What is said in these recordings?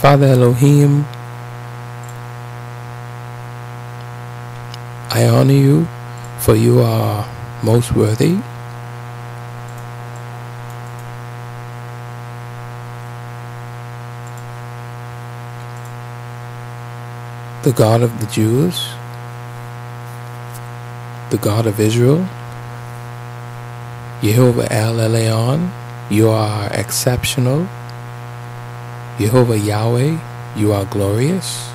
Father Elohim, I honor you for you are most worthy. The God of the Jews, the God of Israel, Jehovah El Elyon, you are exceptional. Jehovah Yahweh, you are glorious.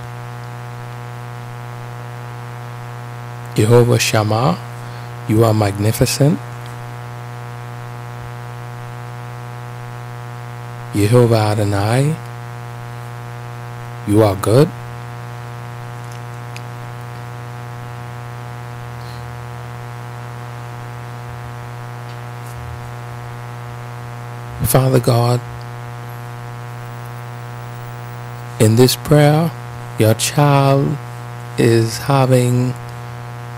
Jehovah Shammah, you are magnificent. Jehovah Adonai, you are good. Father God, in this prayer, your child is having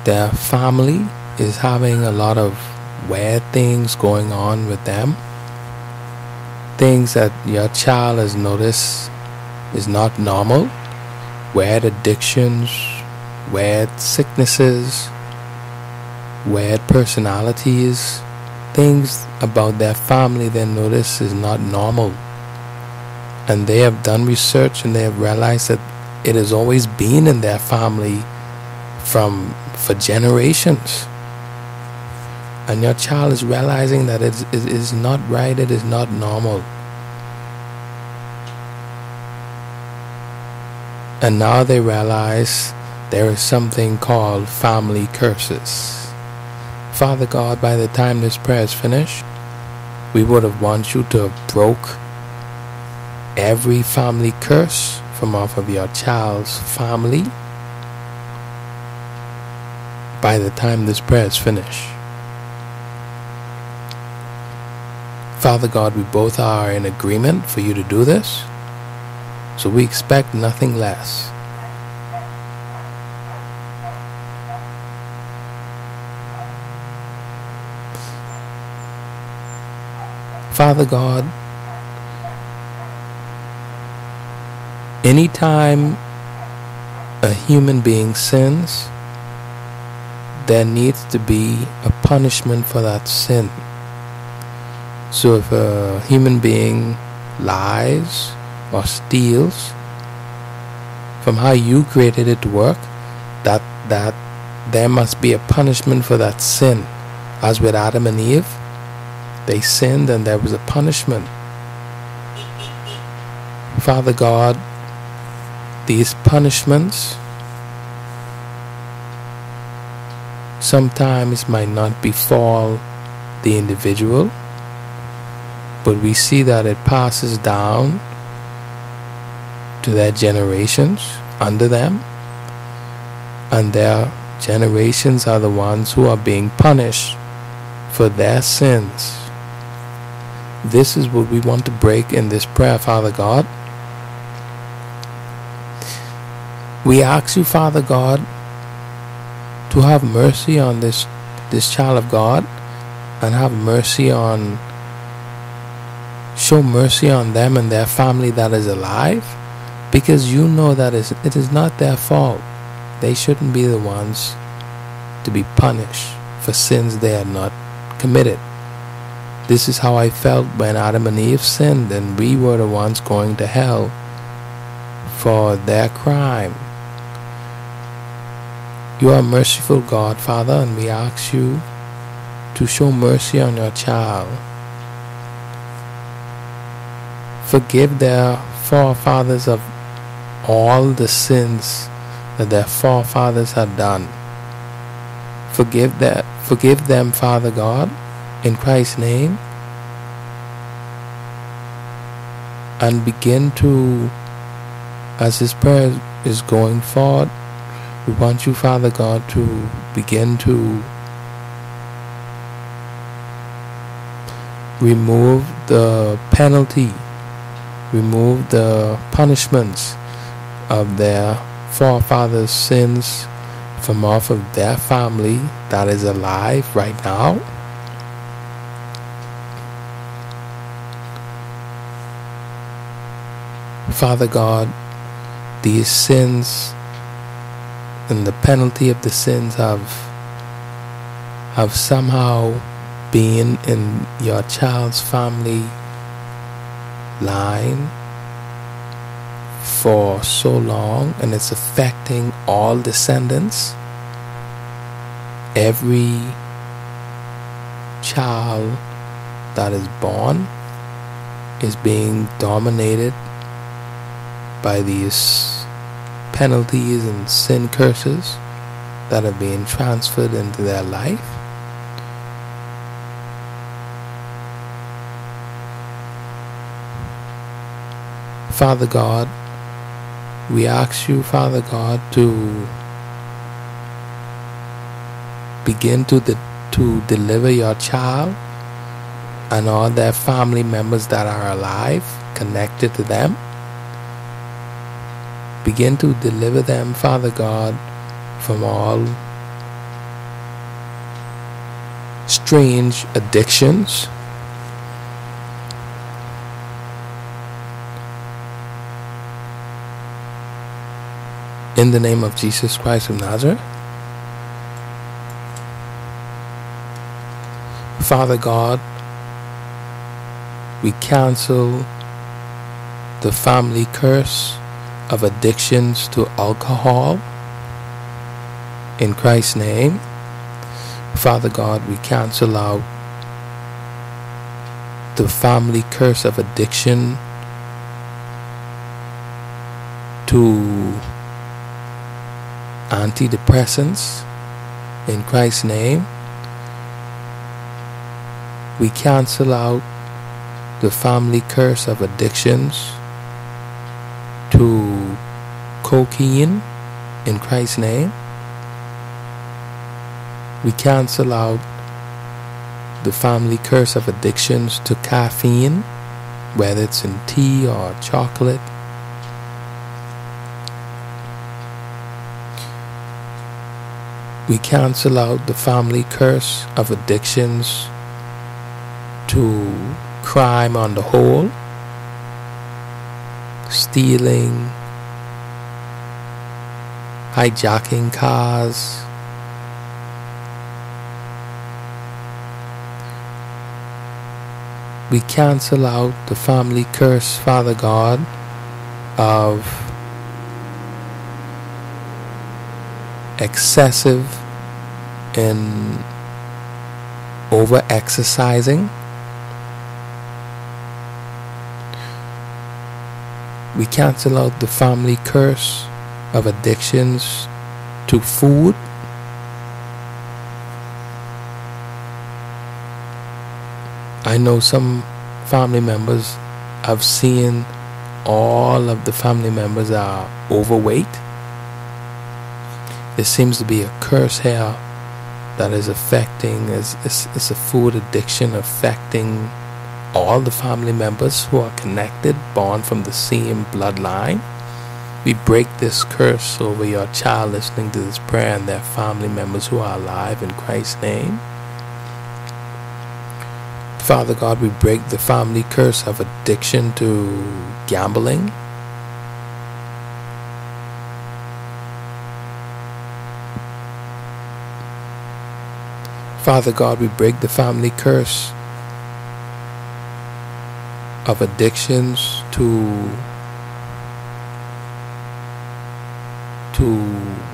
their family is having a lot of weird things going on with them. Things that your child has noticed is not normal. Weird addictions, weird sicknesses, weird personalities, things about their family they notice is not normal. And they have done research and they have realized that it has always been in their family from for generations. And your child is realizing that it is not right, it is not normal. And now they realize there is something called family curses. Father God, by the time this prayer is finished, we would have want you to have broke every family curse from off of your child's family by the time this prayer is finished. Father God, we both are in agreement for you to do this, so we expect nothing less. Father God, anytime a human being sins, there needs to be a punishment for that sin. So if a human being lies or steals from how you created it to work, that that there must be a punishment for that sin. As with Adam and Eve, they sinned and there was a punishment. Father God, these punishments sometimes might not befall the individual, but we see that it passes down to their generations under them, and their generations are the ones who are being punished for their sins. This is what we want to break in this prayer, Father God. We ask you, Father God, to have mercy on this this child of God and have mercy on show mercy on them and their family that is alive because you know that it is not their fault. They shouldn't be the ones to be punished for sins they had not committed. This is how I felt when Adam and Eve sinned, and we were the ones going to hell for their crime. You are merciful God, Father, and we ask you to show mercy on your child. Forgive their forefathers of all the sins that their forefathers had done. Forgive that forgive them, Father God in Christ's name and begin to, as this prayer is going forward, we want you, Father God, to begin to remove the penalty, remove the punishments of their forefathers' sins from off of their family that is alive right now. Father God, these sins and the penalty of the sins of have somehow being in your child's family line for so long and it's affecting all descendants every child that is born is being dominated by these penalties and sin curses that are being transferred into their life. Father God, we ask you, Father God, to begin to, to deliver your child and all their family members that are alive, connected to them. Begin to deliver them, Father God, from all strange addictions. In the name of Jesus Christ of Nazareth. Father God, we cancel the family curse of addictions to alcohol in Christ's name. Father God, we cancel out the family curse of addiction to antidepressants in Christ's name. We cancel out the family curse of addictions to cocaine in Christ's name. We cancel out the family curse of addictions to caffeine, whether it's in tea or chocolate. We cancel out the family curse of addictions to crime on the whole, stealing, hijacking cars. We cancel out the family curse, Father God, of excessive and over exercising. We cancel out the family curse of addictions to food. I know some family members, I've seen all of the family members are overweight. There seems to be a curse here that is affecting, is, is a food addiction affecting all the family members who are connected, born from the same bloodline. We break this curse over your child listening to this prayer and their family members who are alive in Christ's name. Father God, we break the family curse of addiction to gambling. Father God, we break the family curse of addictions to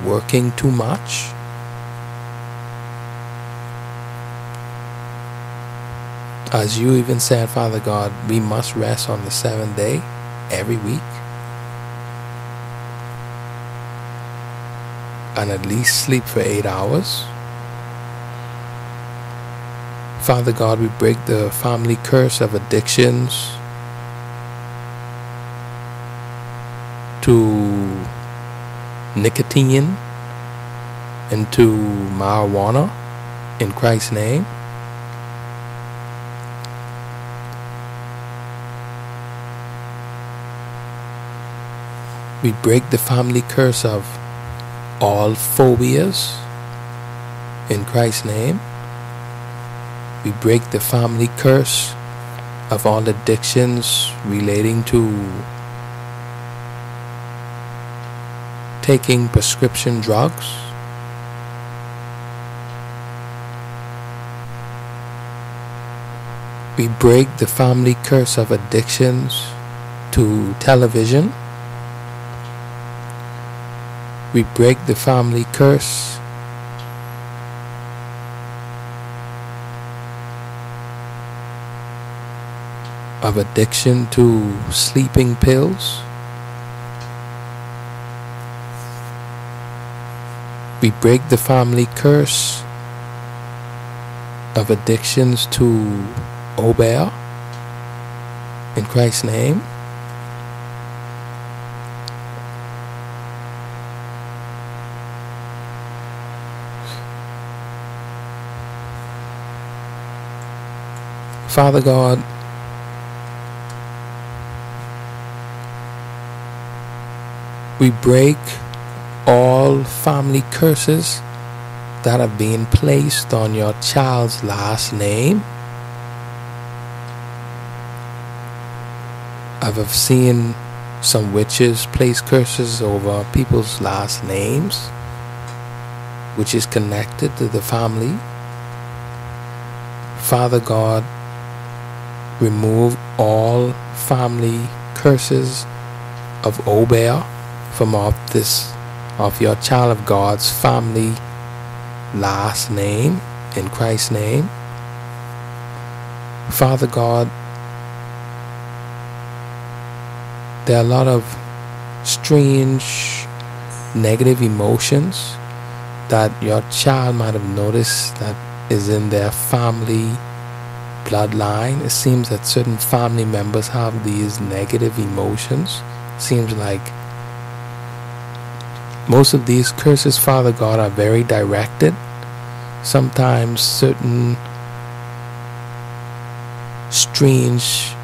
working too much. As you even said, Father God, we must rest on the seventh day every week. And at least sleep for eight hours. Father God, we break the family curse of addictions nicotine and to marijuana in Christ's name. We break the family curse of all phobias in Christ's name. We break the family curse of all addictions relating to taking prescription drugs. We break the family curse of addictions to television. We break the family curse of addiction to sleeping pills. We break the family curse of addictions to Obeah in Christ's name. Father God, we break all family curses that have been placed on your child's last name. I've seen some witches place curses over people's last names, which is connected to the family. Father God, remove all family curses of Obeah from off this of your child of God's family last name in Christ's name. Father God, there are a lot of strange negative emotions that your child might have noticed that is in their family bloodline. It seems that certain family members have these negative emotions. Seems like most of these curses, Father God, are very directed. Sometimes certain strange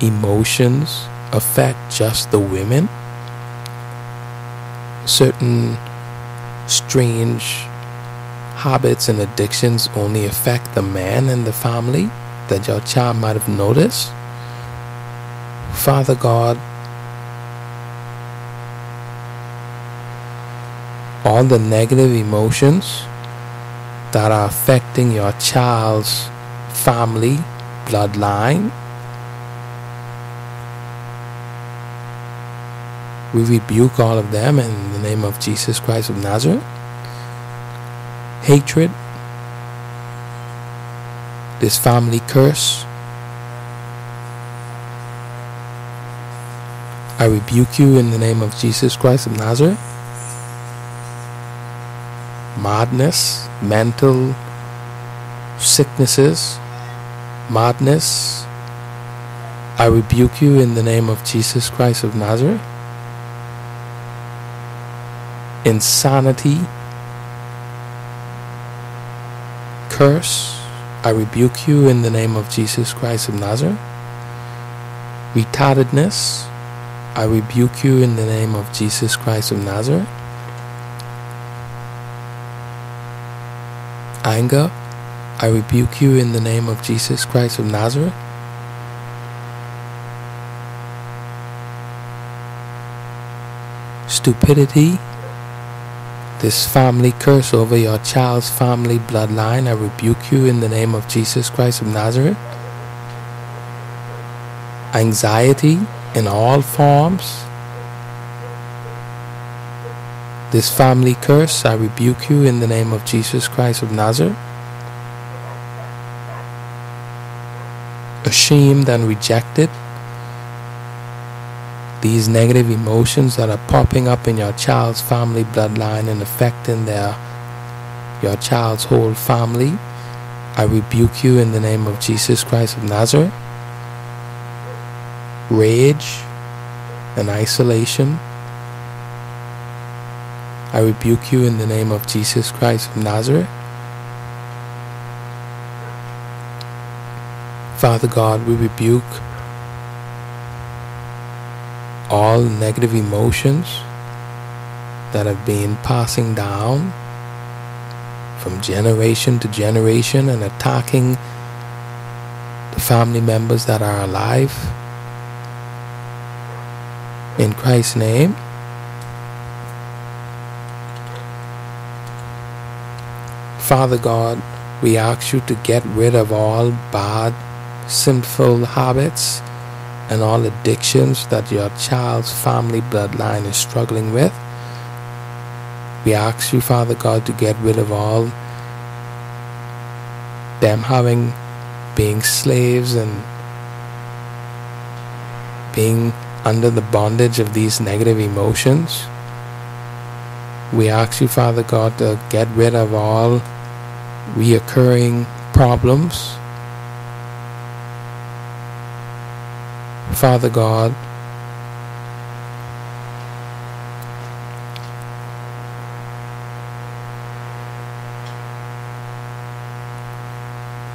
emotions affect just the women. Certain strange habits and addictions only affect the man in the family that your child might have noticed. Father God, all the negative emotions that are affecting your child's family bloodline. We rebuke all of them in the name of Jesus Christ of Nazareth. Hatred, this family curse. I rebuke you in the name of Jesus Christ of Nazareth madness, mental sicknesses, madness. I rebuke you in the name of Jesus Christ of Nazareth. Insanity, curse, I rebuke you in the name of Jesus Christ of Nazareth. Retardedness, I rebuke you in the name of Jesus Christ of Nazareth. Anger, I rebuke you in the name of Jesus Christ of Nazareth. Stupidity, this family curse over your child's family bloodline, I rebuke you in the name of Jesus Christ of Nazareth. Anxiety in all forms, this family curse, I rebuke you in the name of Jesus Christ of Nazareth. Ashamed and rejected, these negative emotions that are popping up in your child's family bloodline and affecting their your child's whole family, I rebuke you in the name of Jesus Christ of Nazareth. Rage and isolation I rebuke you in the name of Jesus Christ of Nazareth. Father God, we rebuke all negative emotions that have been passing down from generation to generation and attacking the family members that are alive. In Christ's name, Father God, we ask you to get rid of all bad, sinful habits and all addictions that your child's family bloodline is struggling with. We ask you, Father God, to get rid of all them having being slaves and being under the bondage of these negative emotions. We ask you, Father God, to get rid of all reoccurring problems. Father God,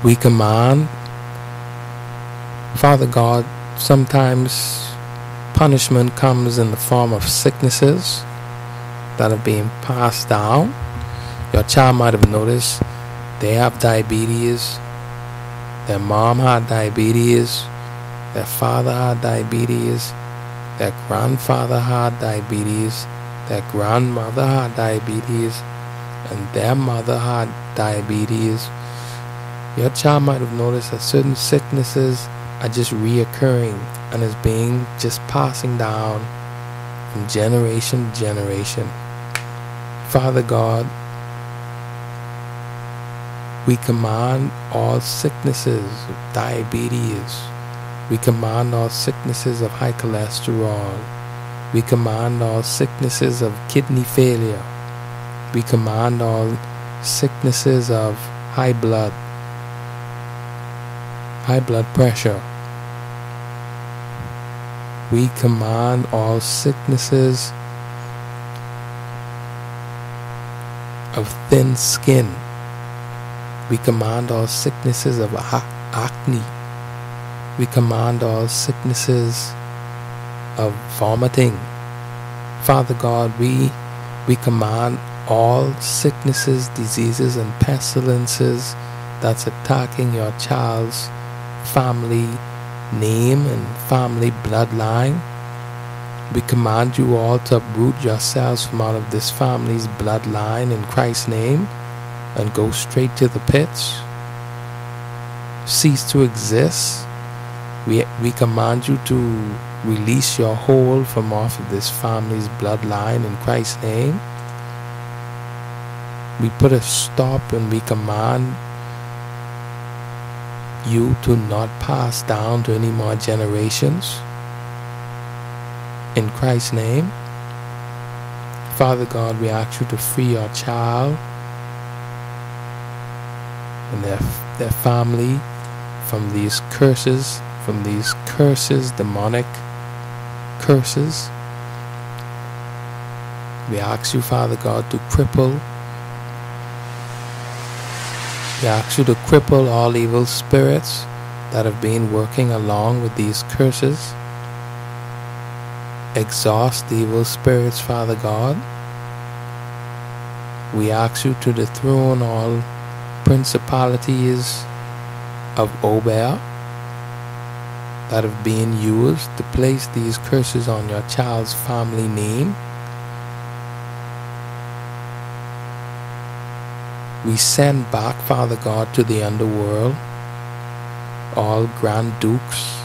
we command, Father God, sometimes punishment comes in the form of sicknesses that are being passed down. Your child might have noticed they have diabetes, their mom had diabetes, their father had diabetes, their grandfather had diabetes, their grandmother had diabetes, and their mother had diabetes. Your child might have noticed that certain sicknesses are just reoccurring and is being just passing down from generation to generation. Father God, we command all sicknesses of diabetes. We command all sicknesses of high cholesterol. We command all sicknesses of kidney failure. We command all sicknesses of high blood, high blood pressure we command all sicknesses of thin skin. We command all sicknesses of acne. We command all sicknesses of vomiting. Father God, we, we command all sicknesses, diseases, and pestilences that's attacking your child's family name and family bloodline. We command you all to uproot yourselves from out of this family's bloodline in Christ's name and go straight to the pits. Cease to exist. We, we command you to release your hold from off of this family's bloodline in Christ's name. We put a stop and we command you to not pass down to any more generations. In Christ's name, Father God, we ask you to free our child and their, their family from these curses, from these curses, demonic curses. We ask you, Father God, to cripple we ask you to cripple all evil spirits that have been working along with these curses. Exhaust the evil spirits, Father God. We ask you to dethrone all principalities of Obeah that have been used to place these curses on your child's family name. We send back, Father God, to the underworld all grand dukes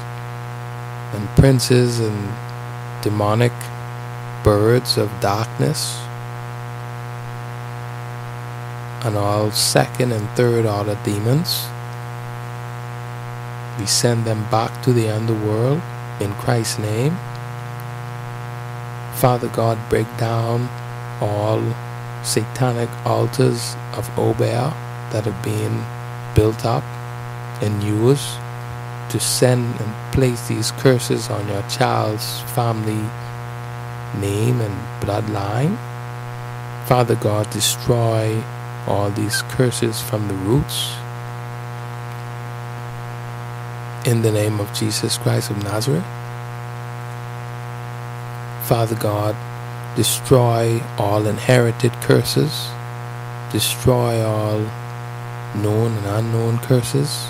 and princes and demonic birds of darkness and all second and third order demons. We send them back to the underworld in Christ's name. Father God, break down all satanic altars of Obeah that have been built up and used to send and place these curses on your child's family name and bloodline. Father God, destroy all these curses from the roots. In the name of Jesus Christ of Nazareth. Father God, destroy all inherited curses, destroy all known and unknown curses.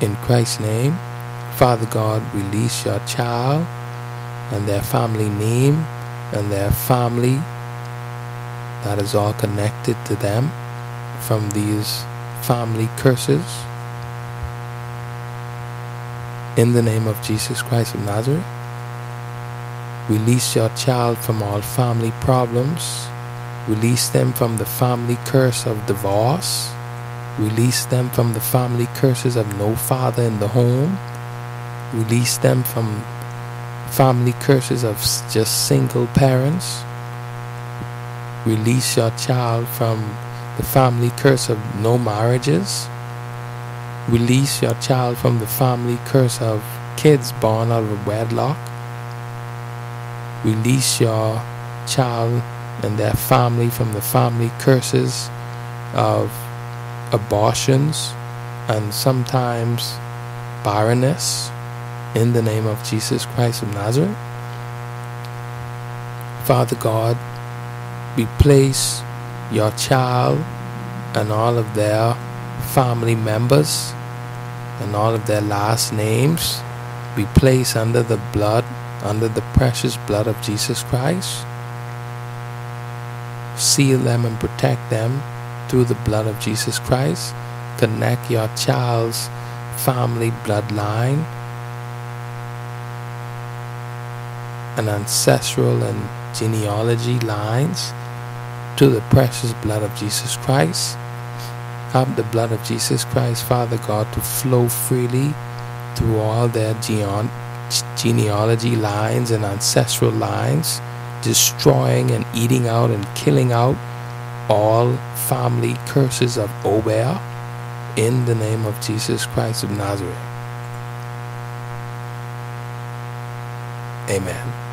In Christ's name, Father God, release your child and their family name and their family that is all connected to them from these family curses. In the name of Jesus Christ of Nazareth, release your child from all family problems. Release them from the family curse of divorce. Release them from the family curses of no father in the home. Release them from family curses of just single parents. Release your child from the family curse of no marriages. Release your child from the family curse of kids born out of wedlock. Release your child and their family from the family curses of abortions and sometimes barrenness in the name of Jesus Christ of Nazareth. Father God, we place your child and all of their family members and all of their last names we place under the blood, under the precious blood of Jesus Christ. Seal them and protect them through the blood of Jesus Christ. Connect your child's family bloodline an ancestral and genealogy lines to the precious blood of Jesus Christ. Have the blood of Jesus Christ, Father God, to flow freely through all their genealogy lines and ancestral lines, destroying and eating out and killing out all family curses of Obeah in the name of Jesus Christ of Nazareth. Amen.